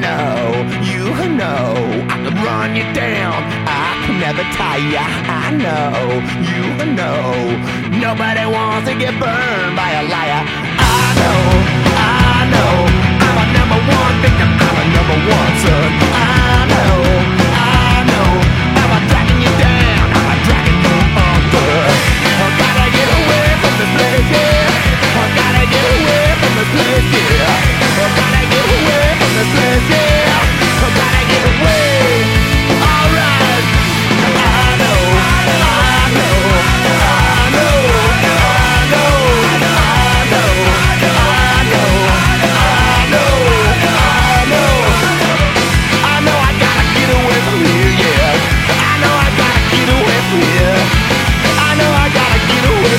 know, you know, I can run you down. I can never tie ya. I know, you know, nobody wants to get burned by a liar.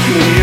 you.